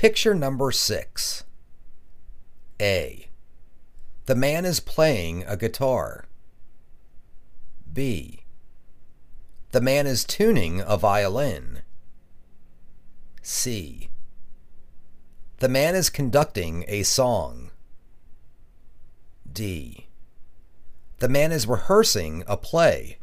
Picture number six. A. The man is playing a guitar. B. The man is tuning a violin. C. The man is conducting a song. D. The man is rehearsing a play.